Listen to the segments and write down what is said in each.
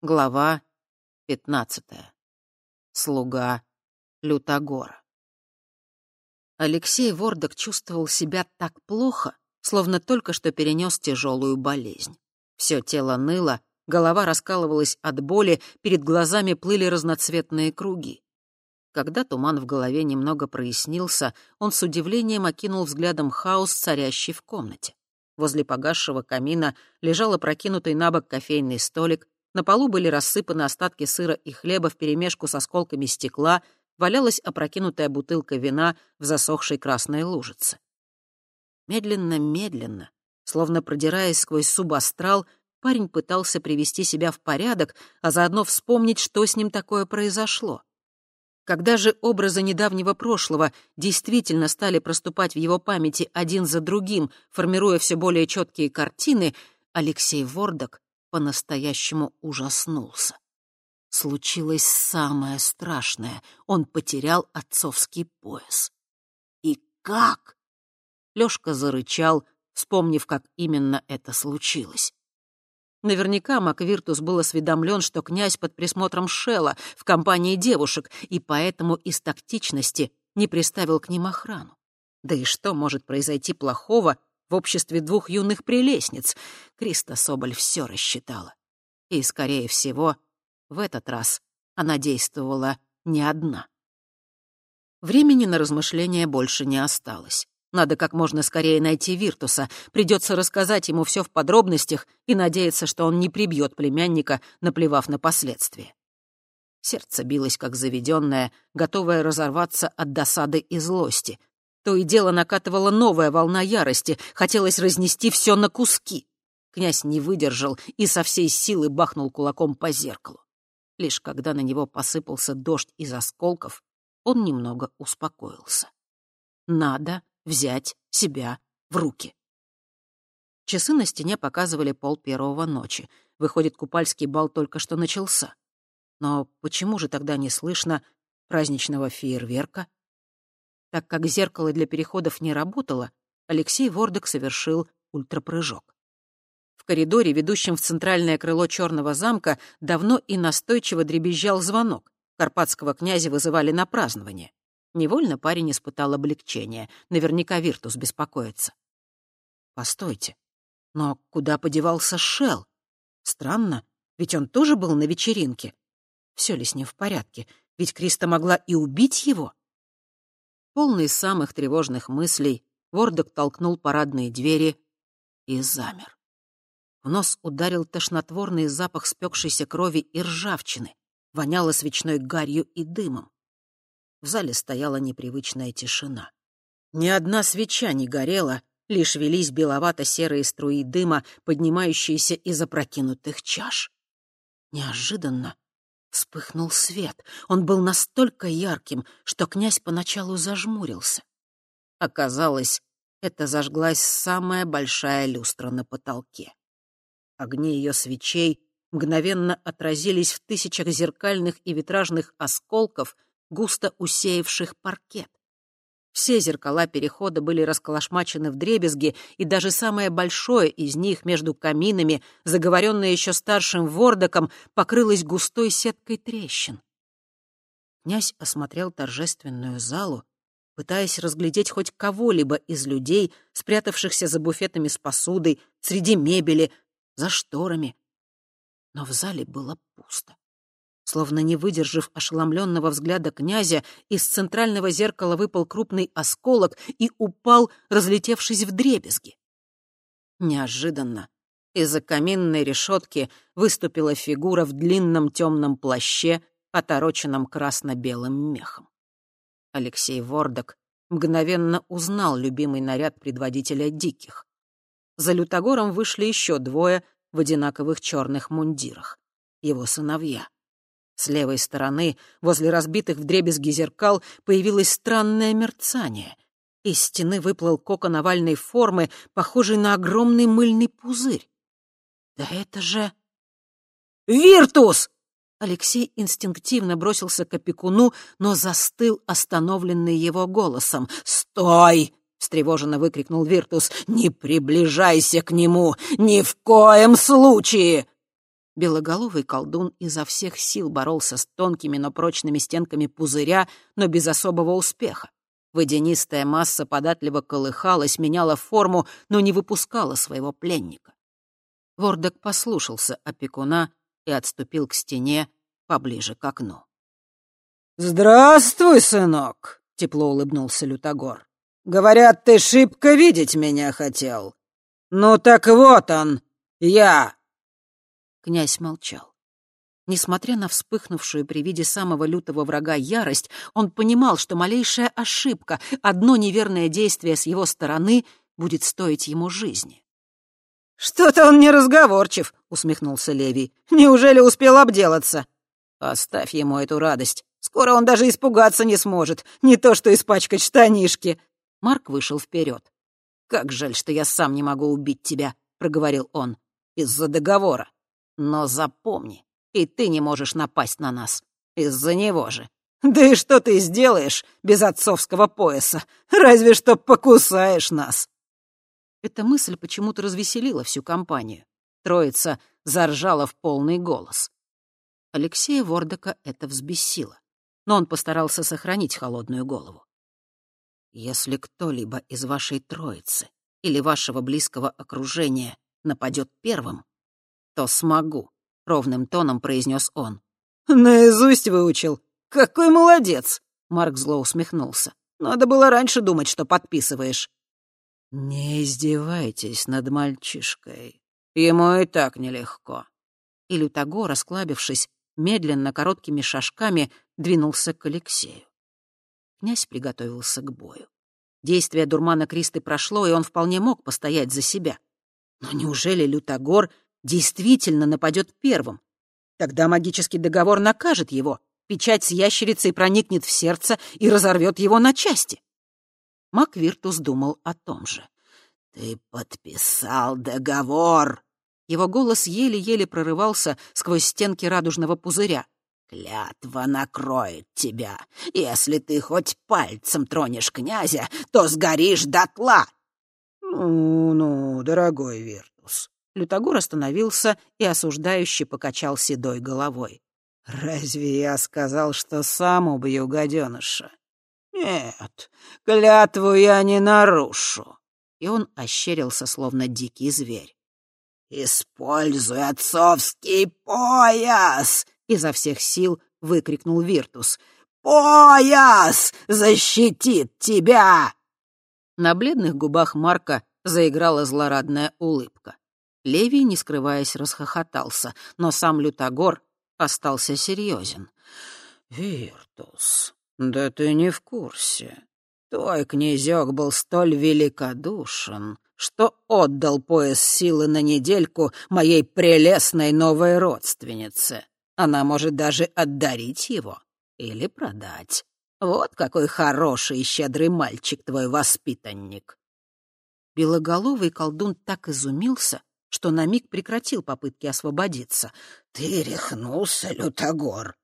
Глава пятнадцатая. Слуга Лютогора. Алексей Вордок чувствовал себя так плохо, словно только что перенес тяжелую болезнь. Все тело ныло, голова раскалывалась от боли, перед глазами плыли разноцветные круги. Когда туман в голове немного прояснился, он с удивлением окинул взглядом хаос, царящий в комнате. Возле погасшего камина лежал опрокинутый на бок кофейный столик, на полу были рассыпаны остатки сыра и хлеба вперемешку с осколками стекла, валялась опрокинутая бутылка вина в засохшей красной лужице. Медленно-медленно, словно продираясь сквозь субастрал, парень пытался привести себя в порядок, а заодно вспомнить, что с ним такое произошло. Когда же образы недавнего прошлого действительно стали проступать в его памяти один за другим, формируя все более четкие картины, Алексей Вордок по-настоящему ужаснулся. Случилось самое страшное. Он потерял отцовский пояс. И как? Лёшка зарычал, вспомнив, как именно это случилось. Наверняка Маквиртус был осведомлен, что князь под присмотром Шела в компании девушек, и поэтому из тактичности не приставил к ним охрану. Да и что может произойти плохого, в обществе двух юных прелестниц. Криста Соболь все рассчитала. И, скорее всего, в этот раз она действовала не одна. Времени на размышления больше не осталось. Надо как можно скорее найти Виртуса. Придется рассказать ему все в подробностях и надеяться, что он не прибьет племянника, наплевав на последствия. Сердце билось как заведенное, готовое разорваться от досады и злости. То и дело накатывала новая волна ярости, хотелось разнести все на куски. Князь не выдержал и со всей силы бахнул кулаком по зеркалу. Лишь когда на него посыпался дождь из осколков, он немного успокоился. Надо взять себя в руки. Часы на стене показывали пол первого ночи. Выходит, купальский бал только что начался. Но почему же тогда не слышно праздничного фейерверка? Так как зеркало для переходов не работало, Алексей Вордок совершил ультрапрыжок. В коридоре, ведущем в центральное крыло черного замка, давно и настойчиво дребезжал звонок. Карпатского князя вызывали на празднование. Невольно парень испытал облегчение. Наверняка Виртус беспокоится. Постойте, но куда подевался Шел? Странно, ведь он тоже был на вечеринке. Все ли с ним в порядке? Ведь Криста могла и убить его. Полный самых тревожных мыслей, Вордок толкнул парадные двери и замер. В нос ударил тошнотворный запах спекшейся крови и ржавчины, воняло свечной гарью и дымом. В зале стояла непривычная тишина. Ни одна свеча не горела, лишь велись беловато-серые струи дыма, поднимающиеся из опрокинутых чаш. Неожиданно Вспыхнул свет. Он был настолько ярким, что князь поначалу зажмурился. Оказалось, это зажглась самая большая люстра на потолке. Огни ее свечей мгновенно отразились в тысячах зеркальных и витражных осколков, густо усеявших паркет. Все зеркала перехода были расколошмачены в дребезги, и даже самое большое из них между каминами, заговоренное еще старшим вордоком, покрылось густой сеткой трещин. Князь осмотрел торжественную залу, пытаясь разглядеть хоть кого-либо из людей, спрятавшихся за буфетами с посудой, среди мебели, за шторами. Но в зале было пусто. Словно не выдержав ошеломленного взгляда князя, из центрального зеркала выпал крупный осколок и упал, разлетевшись в дребезги. Неожиданно из-за каминной решетки выступила фигура в длинном темном плаще, отороченном красно-белым мехом. Алексей Вордок мгновенно узнал любимый наряд предводителя диких. За Лютогором вышли еще двое в одинаковых черных мундирах. Его сыновья. С левой стороны, возле разбитых вдребезги зеркал, появилось странное мерцание. Из стены выплыл кокон овальной формы, похожий на огромный мыльный пузырь. «Да это же...» «Виртус!» Алексей инстинктивно бросился к опекуну, но застыл, остановленный его голосом. «Стой!» — встревоженно выкрикнул Виртус. «Не приближайся к нему! Ни в коем случае!» Белоголовый колдун изо всех сил боролся с тонкими, но прочными стенками пузыря, но без особого успеха. Водянистая масса податливо колыхалась, меняла форму, но не выпускала своего пленника. Вордок послушался опекуна и отступил к стене поближе к окну. «Здравствуй, сынок!» — тепло улыбнулся Лютогор. «Говорят, ты шибко видеть меня хотел. Ну так вот он, я!» Князь молчал. Несмотря на вспыхнувшую при виде самого лютого врага ярость, он понимал, что малейшая ошибка, одно неверное действие с его стороны будет стоить ему жизни. «Что-то он неразговорчив», — усмехнулся Левий. «Неужели успел обделаться?» «Оставь ему эту радость. Скоро он даже испугаться не сможет, не то что испачкать штанишки». Марк вышел вперед. «Как жаль, что я сам не могу убить тебя», — проговорил он, — «из-за договора. Но запомни, и ты не можешь напасть на нас. Из-за него же. Да и что ты сделаешь без отцовского пояса? Разве что покусаешь нас». Эта мысль почему-то развеселила всю компанию. Троица заржала в полный голос. Алексея Вордока это взбесило, но он постарался сохранить холодную голову. «Если кто-либо из вашей троицы или вашего близкого окружения нападет первым, то смогу», — ровным тоном произнес он. «Наизусть выучил. Какой молодец!» — Марк зло усмехнулся. «Надо было раньше думать, что подписываешь». «Не издевайтесь над мальчишкой. Ему и так нелегко». И Лютогор, расклабившись, медленно, короткими шажками двинулся к Алексею. Князь приготовился к бою. Действие дурмана Кристы прошло, и он вполне мог постоять за себя. Но неужели Лютогор действительно нападет первым? Тогда магический договор накажет его, печать с ящерицей проникнет в сердце и разорвет его на части. Мак Виртус думал о том же. «Ты подписал договор!» Его голос еле-еле прорывался сквозь стенки радужного пузыря. «Клятва накроет тебя. Если ты хоть пальцем тронешь князя, то сгоришь дотла!» «Ну-ну, дорогой Виртус». Лютогор остановился и осуждающе покачал седой головой. «Разве я сказал, что сам убью гаденыша? Нет, клятву я не нарушу». И он ощерился, словно дикий зверь. «Используй отцовский пояс!» — изо всех сил выкрикнул Виртус. «Пояс защитит тебя!» На бледных губах Марка заиграла злорадная улыбка. Левий, не скрываясь, расхохотался, но сам Лютогор остался серьезен. «Виртус, да ты не в курсе. Твой князек был столь великодушен, что отдал пояс силы на недельку моей прелестной новой родственнице. Она может даже отдарить его или продать. Вот какой хороший и щедрый мальчик твой воспитанник. Белоголовый колдун так изумился, что на миг прекратил попытки освободиться. «Ты рехнулся, Лютогор!»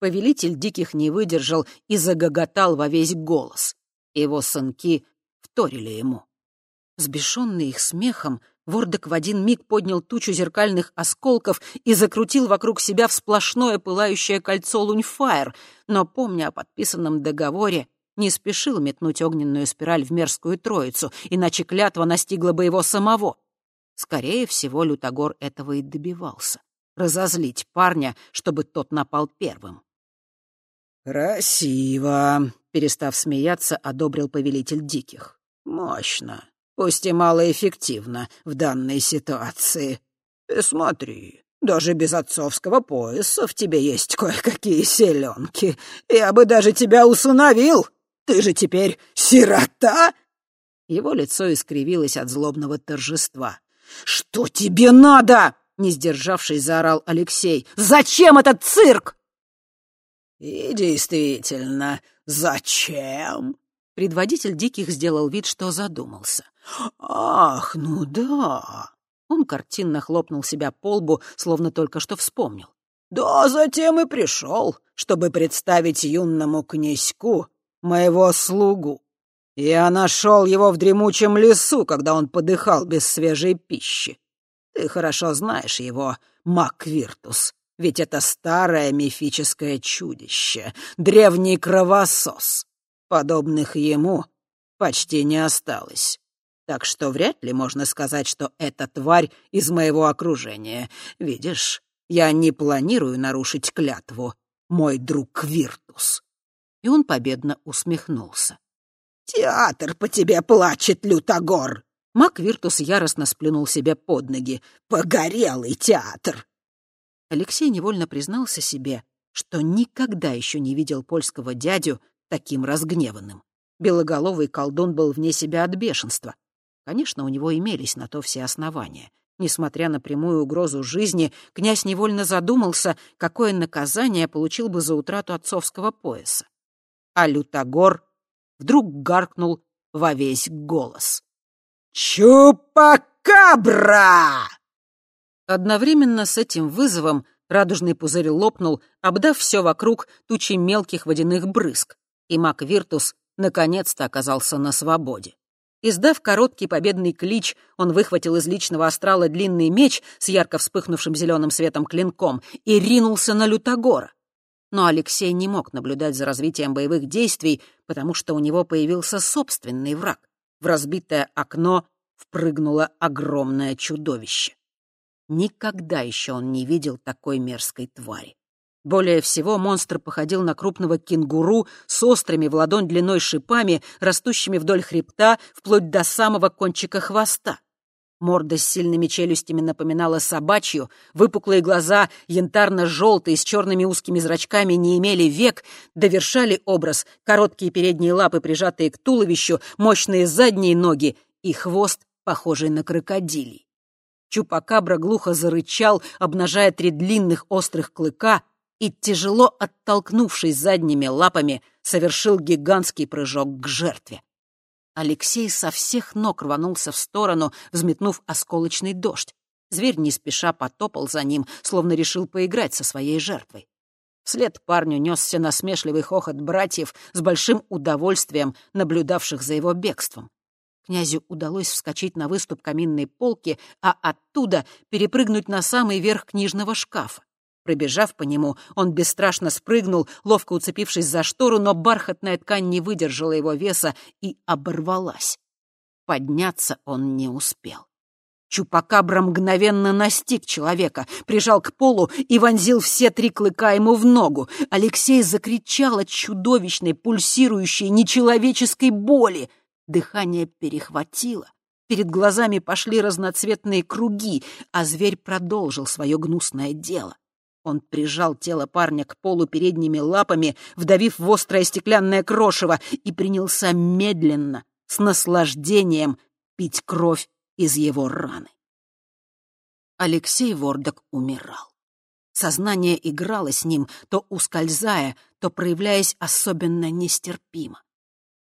Повелитель диких не выдержал и загоготал во весь голос. Его сынки вторили ему. Сбешенный их смехом, Вордок в один миг поднял тучу зеркальных осколков и закрутил вокруг себя в сплошное пылающее кольцо луньфайр, но, помня о подписанном договоре, не спешил метнуть огненную спираль в мерзкую троицу, иначе клятва настигла бы его самого. Скорее всего, Лютогор этого и добивался — разозлить парня, чтобы тот напал первым. «Красиво», — перестав смеяться, одобрил повелитель диких. «Мощно пусть и малоэффективно в данной ситуации. И смотри, даже без отцовского пояса в тебе есть кое-какие селенки. Я бы даже тебя усыновил. Ты же теперь сирота!» Его лицо искривилось от злобного торжества. «Что тебе надо?» — не сдержавшись, заорал Алексей. «Зачем этот цирк?» «И действительно, зачем?» Предводитель диких сделал вид, что задумался. «Ах, ну да!» Он картинно хлопнул себя по лбу, словно только что вспомнил. «Да затем и пришел, чтобы представить юному князьку моего слугу. Я нашел его в дремучем лесу, когда он подыхал без свежей пищи. Ты хорошо знаешь его, Маквиртус. Ведь это старое мифическое чудище, древний кровосос. Подобных ему почти не осталось. Так что вряд ли можно сказать, что эта тварь из моего окружения. Видишь, я не планирую нарушить клятву, мой друг Квиртус. И он победно усмехнулся. «Театр по тебе плачет, Лютогор!» Мак Виртус яростно сплюнул себе под ноги. «Погорелый театр!» Алексей невольно признался себе, что никогда еще не видел польского дядю таким разгневанным. Белоголовый колдун был вне себя от бешенства. Конечно, у него имелись на то все основания. Несмотря на прямую угрозу жизни, князь невольно задумался, какое наказание получил бы за утрату отцовского пояса. А Лютогор вдруг гаркнул во весь голос. «Чупакабра!» Одновременно с этим вызовом радужный пузырь лопнул, обдав все вокруг тучей мелких водяных брызг, и маг Виртус наконец-то оказался на свободе. Издав короткий победный клич, он выхватил из личного астрала длинный меч с ярко вспыхнувшим зеленым светом клинком и ринулся на Лютогора. Но Алексей не мог наблюдать за развитием боевых действий, потому что у него появился собственный враг. В разбитое окно впрыгнуло огромное чудовище. Никогда еще он не видел такой мерзкой твари. Более всего монстр походил на крупного кенгуру с острыми в ладонь длиной шипами, растущими вдоль хребта, вплоть до самого кончика хвоста. Морда с сильными челюстями напоминала собачью, выпуклые глаза, янтарно-желтые, с черными узкими зрачками, не имели век, довершали образ короткие передние лапы, прижатые к туловищу, мощные задние ноги и хвост, похожий на крокодилий. Чупакабра глухо зарычал, обнажая три длинных острых клыка — и, тяжело оттолкнувшись задними лапами, совершил гигантский прыжок к жертве. Алексей со всех ног рванулся в сторону, взметнув осколочный дождь. Зверь не спеша потопал за ним, словно решил поиграть со своей жертвой. Вслед парню несся насмешливый хохот братьев с большим удовольствием, наблюдавших за его бегством. Князю удалось вскочить на выступ каминной полки, а оттуда перепрыгнуть на самый верх книжного шкафа. Пробежав по нему, он бесстрашно спрыгнул, ловко уцепившись за штору, но бархатная ткань не выдержала его веса и оборвалась. Подняться он не успел. Чупакабра мгновенно настиг человека, прижал к полу и вонзил все три клыка ему в ногу. Алексей закричал от чудовищной, пульсирующей, нечеловеческой боли. Дыхание перехватило. Перед глазами пошли разноцветные круги, а зверь продолжил свое гнусное дело. Он прижал тело парня к полу передними лапами, вдавив в острое стеклянное крошево, и принялся медленно, с наслаждением, пить кровь из его раны. Алексей Вордок умирал. Сознание играло с ним, то ускользая, то проявляясь особенно нестерпимо.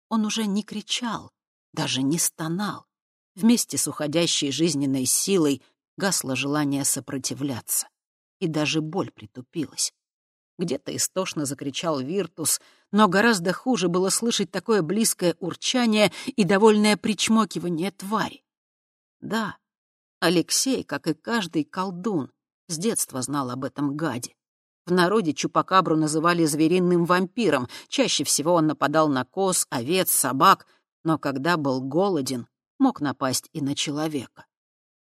Он уже не кричал, даже не стонал. Вместе с уходящей жизненной силой гасло желание сопротивляться и даже боль притупилась. Где-то истошно закричал Виртус, но гораздо хуже было слышать такое близкое урчание и довольное причмокивание твари. Да, Алексей, как и каждый колдун, с детства знал об этом гаде. В народе Чупакабру называли звериным вампиром. Чаще всего он нападал на коз, овец, собак, но когда был голоден, мог напасть и на человека.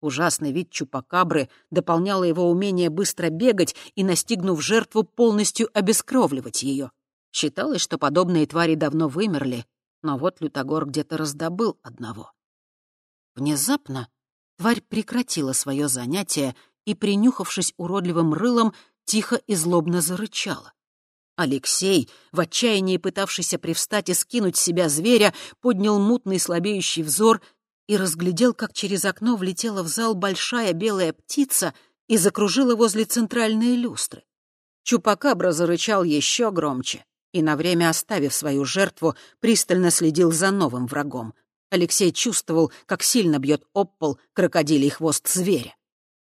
Ужасный вид чупакабры дополняло его умение быстро бегать и, настигнув жертву, полностью обескровливать ее. Считалось, что подобные твари давно вымерли, но вот Лютогор где-то раздобыл одного. Внезапно тварь прекратила свое занятие и, принюхавшись уродливым рылом, тихо и злобно зарычала. Алексей, в отчаянии пытавшийся привстать и скинуть с себя зверя, поднял мутный слабеющий взор и разглядел, как через окно влетела в зал большая белая птица и закружила возле центральной люстры. Чупакабра зарычал еще громче и, на время оставив свою жертву, пристально следил за новым врагом. Алексей чувствовал, как сильно бьет об пол крокодилий хвост зверя.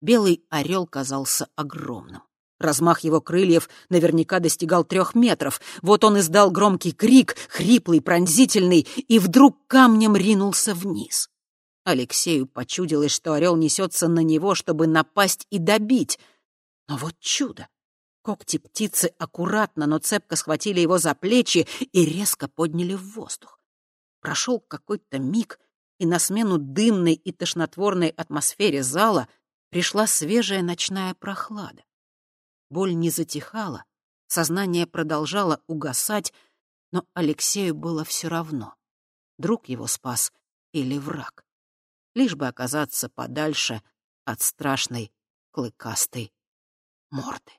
Белый орел казался огромным. Размах его крыльев наверняка достигал трех метров. Вот он издал громкий крик, хриплый, пронзительный, и вдруг камнем ринулся вниз. Алексею почудилось, что орел несется на него, чтобы напасть и добить. Но вот чудо! Когти птицы аккуратно, но цепко схватили его за плечи и резко подняли в воздух. Прошел какой-то миг, и на смену дымной и тошнотворной атмосфере зала пришла свежая ночная прохлада. Боль не затихала, сознание продолжало угасать, но Алексею было все равно. Друг его спас или враг. Лишь бы оказаться подальше от страшной клыкастой морды.